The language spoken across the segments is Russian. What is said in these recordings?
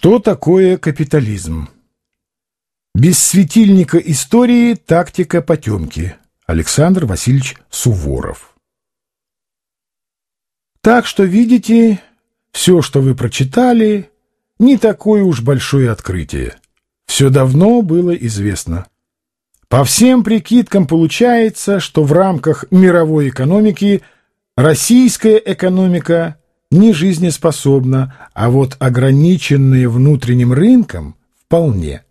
Что такое капитализм? Без светильника истории тактика потемки. Александр Васильевич Суворов. Так что, видите, все, что вы прочитали, не такое уж большое открытие. Все давно было известно. По всем прикидкам получается, что в рамках мировой экономики российская экономика не жизнеспособна, а вот ограниченные внутренним рынком вполне.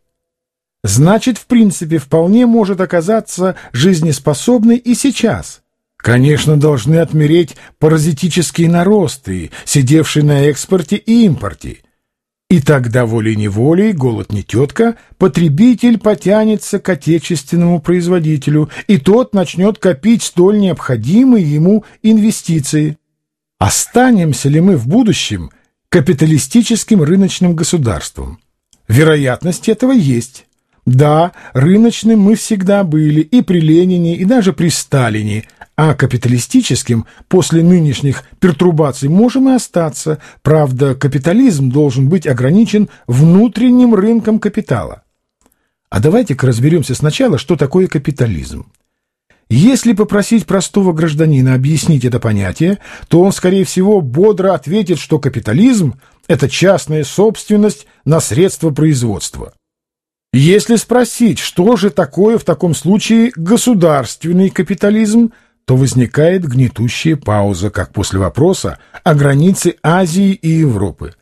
Значит, в принципе, вполне может оказаться жизнеспособной и сейчас. Конечно, должны отмереть паразитические наросты, сидевшие на экспорте и импорте. И тогда волей-неволей, голод не тетка, потребитель потянется к отечественному производителю, и тот начнет копить столь необходимые ему инвестиции. Останемся ли мы в будущем капиталистическим рыночным государством? Вероятность этого есть. Да, рыночным мы всегда были и при Ленине, и даже при Сталине, а капиталистическим после нынешних пертурбаций можем и остаться. Правда, капитализм должен быть ограничен внутренним рынком капитала. А давайте-ка разберемся сначала, что такое капитализм. Если попросить простого гражданина объяснить это понятие, то он, скорее всего, бодро ответит, что капитализм – это частная собственность на средства производства. Если спросить, что же такое в таком случае государственный капитализм, то возникает гнетущая пауза, как после вопроса о границе Азии и Европы.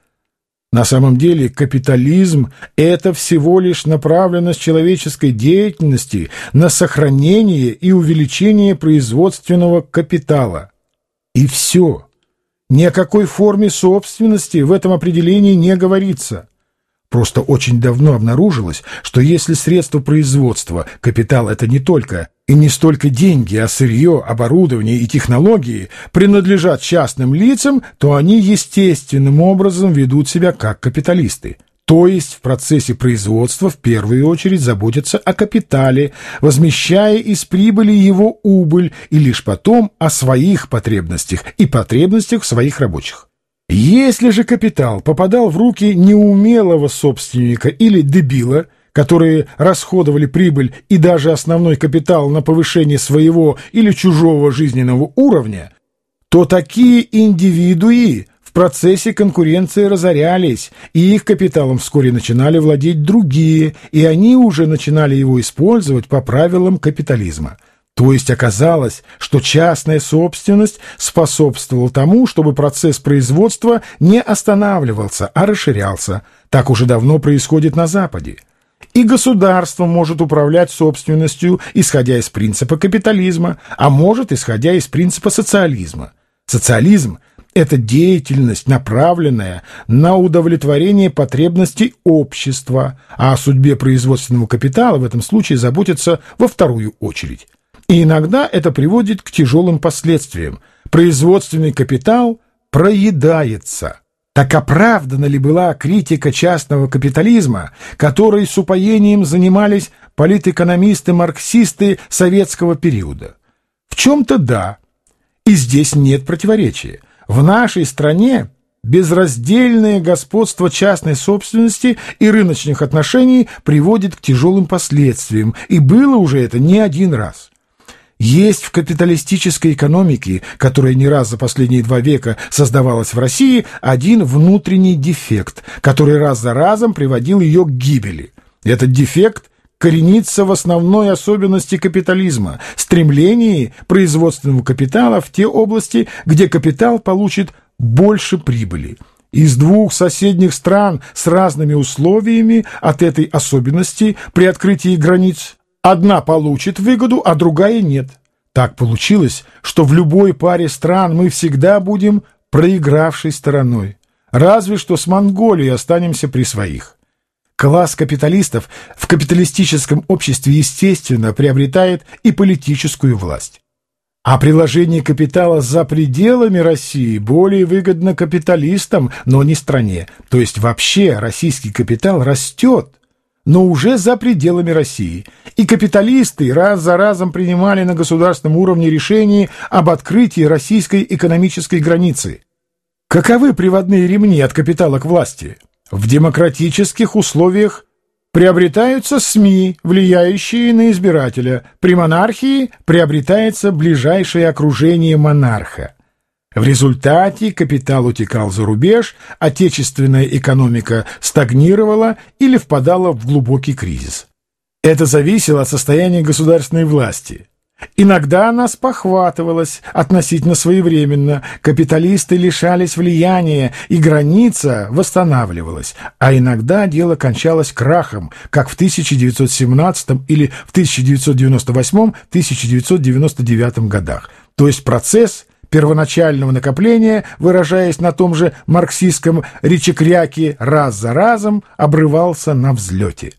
На самом деле капитализм – это всего лишь направленность человеческой деятельности на сохранение и увеличение производственного капитала. И все. Ни о какой форме собственности в этом определении не говорится – Просто очень давно обнаружилось, что если средства производства, капитал — это не только и не столько деньги, а сырье, оборудование и технологии принадлежат частным лицам, то они естественным образом ведут себя как капиталисты. То есть в процессе производства в первую очередь заботятся о капитале, возмещая из прибыли его убыль и лишь потом о своих потребностях и потребностях своих рабочих. Если же капитал попадал в руки неумелого собственника или дебила, которые расходовали прибыль и даже основной капитал на повышение своего или чужого жизненного уровня, то такие индивидуи в процессе конкуренции разорялись, и их капиталом вскоре начинали владеть другие, и они уже начинали его использовать по правилам капитализма – то есть оказалось, что частная собственность способствовала тому, чтобы процесс производства не останавливался, а расширялся. Так уже давно происходит на Западе. И государство может управлять собственностью, исходя из принципа капитализма, а может, исходя из принципа социализма. Социализм – это деятельность, направленная на удовлетворение потребностей общества, а о судьбе производственного капитала в этом случае заботится во вторую очередь. И иногда это приводит к тяжелым последствиям. Производственный капитал проедается. Так оправдана ли была критика частного капитализма, которой с упоением занимались политэкономисты-марксисты советского периода? В чем-то да. И здесь нет противоречия. В нашей стране безраздельное господство частной собственности и рыночных отношений приводит к тяжелым последствиям, и было уже это не один раз. Есть в капиталистической экономике, которая не раз за последние два века создавалась в России, один внутренний дефект, который раз за разом приводил ее к гибели. Этот дефект коренится в основной особенности капитализма – стремлении производственного капитала в те области, где капитал получит больше прибыли. Из двух соседних стран с разными условиями от этой особенности при открытии границ Одна получит выгоду, а другая нет. Так получилось, что в любой паре стран мы всегда будем проигравшей стороной. Разве что с Монголией останемся при своих. Класс капиталистов в капиталистическом обществе, естественно, приобретает и политическую власть. А приложение капитала за пределами России более выгодно капиталистам, но не стране. То есть вообще российский капитал растет – но уже за пределами России. И капиталисты раз за разом принимали на государственном уровне решения об открытии российской экономической границы. Каковы приводные ремни от капитала к власти? В демократических условиях приобретаются СМИ, влияющие на избирателя. При монархии приобретается ближайшее окружение монарха. В результате капитал утекал за рубеж, отечественная экономика стагнировала или впадала в глубокий кризис. Это зависело от состояния государственной власти. Иногда она спохватывалась относительно своевременно, капиталисты лишались влияния, и граница восстанавливалась, а иногда дело кончалось крахом, как в 1917 или в 1998-1999 годах. То есть процесс первоначального накопления, выражаясь на том же марксистском речекряке, раз за разом обрывался на взлете.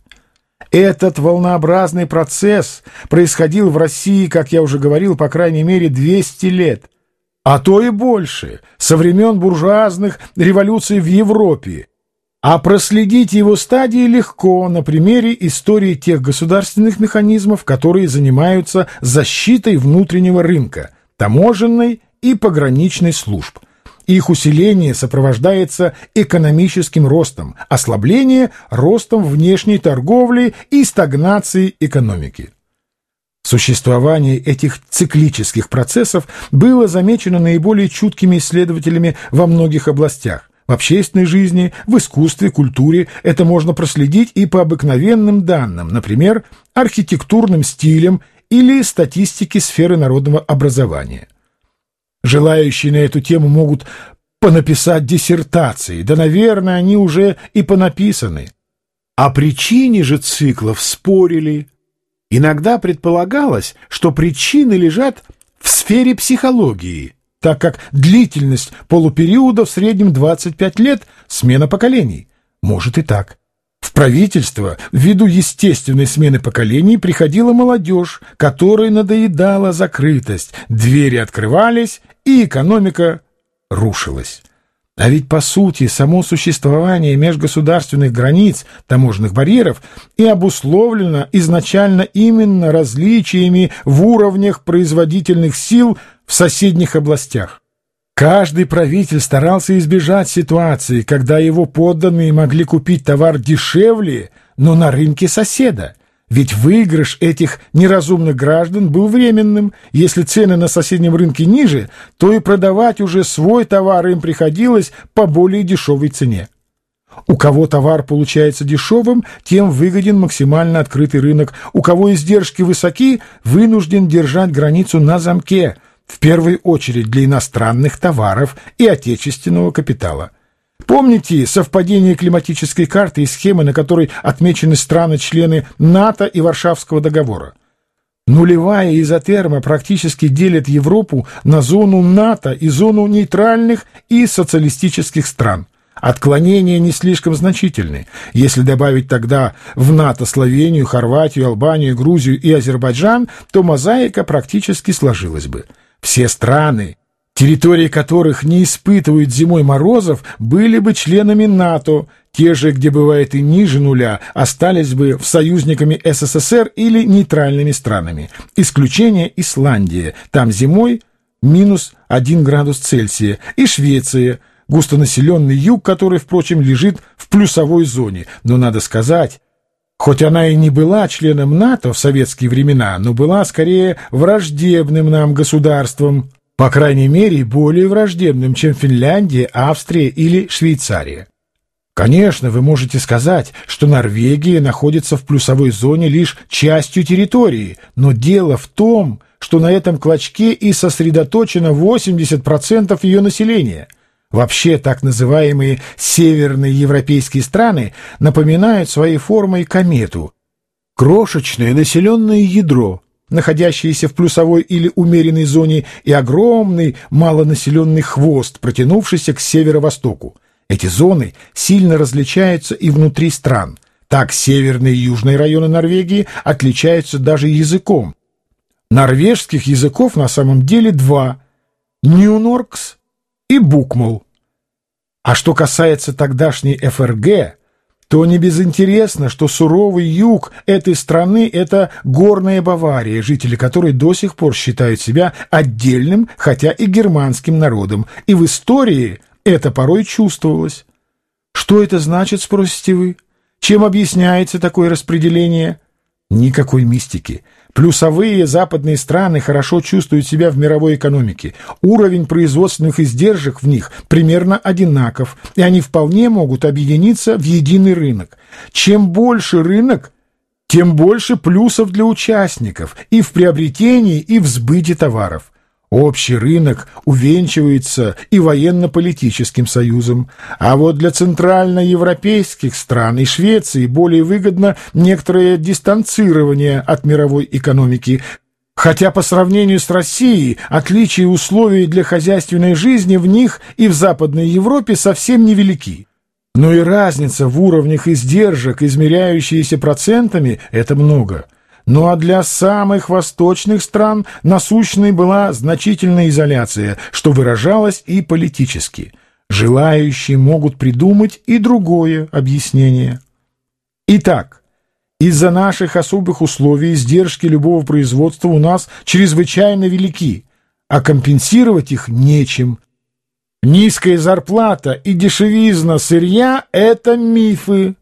Этот волнообразный процесс происходил в России, как я уже говорил, по крайней мере 200 лет, а то и больше, со времен буржуазных революций в Европе. А проследить его стадии легко на примере истории тех государственных механизмов, которые занимаются защитой внутреннего рынка, таможенной и пограничной служб. Их усиление сопровождается экономическим ростом, ослабление – ростом внешней торговли и стагнацией экономики. Существование этих циклических процессов было замечено наиболее чуткими исследователями во многих областях. В общественной жизни, в искусстве, культуре это можно проследить и по обыкновенным данным, например, архитектурным стилям или статистике сферы народного образования. Желающие на эту тему могут понаписать диссертации, да, наверное, они уже и понаписаны. О причине же циклов спорили. Иногда предполагалось, что причины лежат в сфере психологии, так как длительность полупериода в среднем 25 лет – смена поколений. Может и так. В правительство ввиду естественной смены поколений приходила молодежь, которой надоедала закрытость, двери открывались, и экономика рушилась. А ведь, по сути, само существование межгосударственных границ, таможенных барьеров и обусловлено изначально именно различиями в уровнях производительных сил в соседних областях. Каждый правитель старался избежать ситуации, когда его подданные могли купить товар дешевле, но на рынке соседа – ведь выигрыш этих неразумных граждан был временным. Если цены на соседнем рынке ниже, то и продавать уже свой товар им приходилось по более дешевой цене. У кого товар получается дешевым, тем выгоден максимально открытый рынок. У кого издержки высоки, вынужден держать границу на замке, в первую очередь для иностранных товаров и отечественного капитала. Помните совпадение климатической карты и схемы, на которой отмечены страны-члены НАТО и Варшавского договора? Нулевая изотерма практически делит Европу на зону НАТО и зону нейтральных и социалистических стран. Отклонения не слишком значительны. Если добавить тогда в НАТО Словению, Хорватию, Албанию, Грузию и Азербайджан, то мозаика практически сложилась бы. Все страны территории которых не испытывают зимой морозов, были бы членами НАТО, те же, где бывает и ниже нуля, остались бы в союзниками СССР или нейтральными странами. Исключение Исландия, там зимой минус 1 градус Цельсия, и Швеция, густонаселенный юг, который, впрочем, лежит в плюсовой зоне. Но надо сказать, Хоть она и не была членом НАТО в советские времена, но была скорее враждебным нам государством по крайней мере, более враждебным, чем Финляндия, Австрия или Швейцария. Конечно, вы можете сказать, что Норвегия находится в плюсовой зоне лишь частью территории, но дело в том, что на этом клочке и сосредоточено 80% ее населения. Вообще, так называемые северные европейские страны напоминают своей формой комету. Крошечное населенное ядро, находящиеся в плюсовой или умеренной зоне, и огромный малонаселенный хвост, протянувшийся к северо-востоку. Эти зоны сильно различаются и внутри стран. Так северные и южные районы Норвегии отличаются даже языком. Норвежских языков на самом деле два – Ньюноркс и Букмол. А что касается тогдашней ФРГ – то не безинтересно, что суровый юг этой страны — это горная Бавария, жители которой до сих пор считают себя отдельным, хотя и германским народом, и в истории это порой чувствовалось. Что это значит, спросите вы? Чем объясняется такое распределение? Никакой мистики. Плюсовые западные страны хорошо чувствуют себя в мировой экономике. Уровень производственных издержек в них примерно одинаков, и они вполне могут объединиться в единый рынок. Чем больше рынок, тем больше плюсов для участников и в приобретении, и в сбыте товаров. Общий рынок увенчивается и военно-политическим союзом, а вот для центральноевропейских стран и Швеции более выгодно некоторое дистанцирование от мировой экономики, хотя по сравнению с Россией отличия условий для хозяйственной жизни в них и в Западной Европе совсем невелики. Но и разница в уровнях издержек, измеряющиеся процентами, это много – ну а для самых восточных стран насущной была значительная изоляция, что выражалось и политически. Желающие могут придумать и другое объяснение. Итак, из-за наших особых условий издержки любого производства у нас чрезвычайно велики, а компенсировать их нечем. Низкая зарплата и дешевизна сырья – это мифы.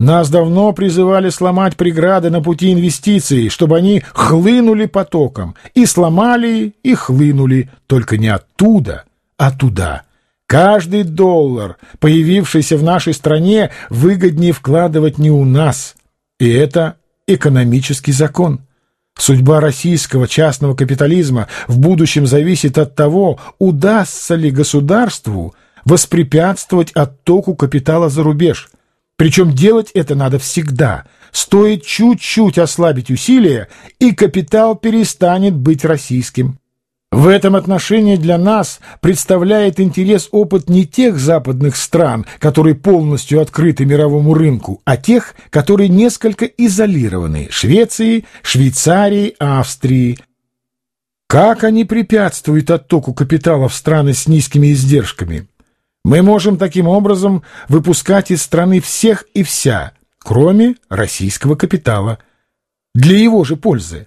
Нас давно призывали сломать преграды на пути инвестиций, чтобы они хлынули потоком. И сломали, и хлынули, только не оттуда, а туда. Каждый доллар, появившийся в нашей стране, выгоднее вкладывать не у нас. И это экономический закон. Судьба российского частного капитализма в будущем зависит от того, удастся ли государству воспрепятствовать оттоку капитала за рубеж – причем делать это надо всегда. Стоит чуть-чуть ослабить усилия, и капитал перестанет быть российским. В этом отношении для нас представляет интерес опыт не тех западных стран, которые полностью открыты мировому рынку, а тех, которые несколько изолированы – Швеции, Швейцарии, Австрии. Как они препятствуют оттоку капитала в страны с низкими издержками? Мы можем таким образом выпускать из страны всех и вся, кроме российского капитала, для его же пользы.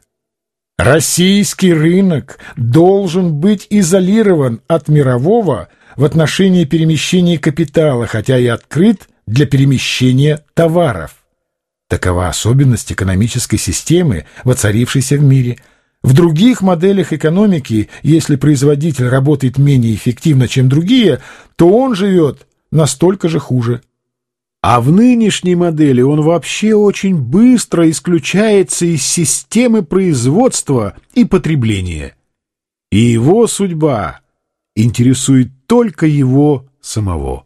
Российский рынок должен быть изолирован от мирового в отношении перемещения капитала, хотя и открыт для перемещения товаров. Такова особенность экономической системы, воцарившейся в мире – в других моделях экономики, если производитель работает менее эффективно, чем другие, то он живет настолько же хуже. А в нынешней модели он вообще очень быстро исключается из системы производства и потребления. И его судьба интересует только его самого.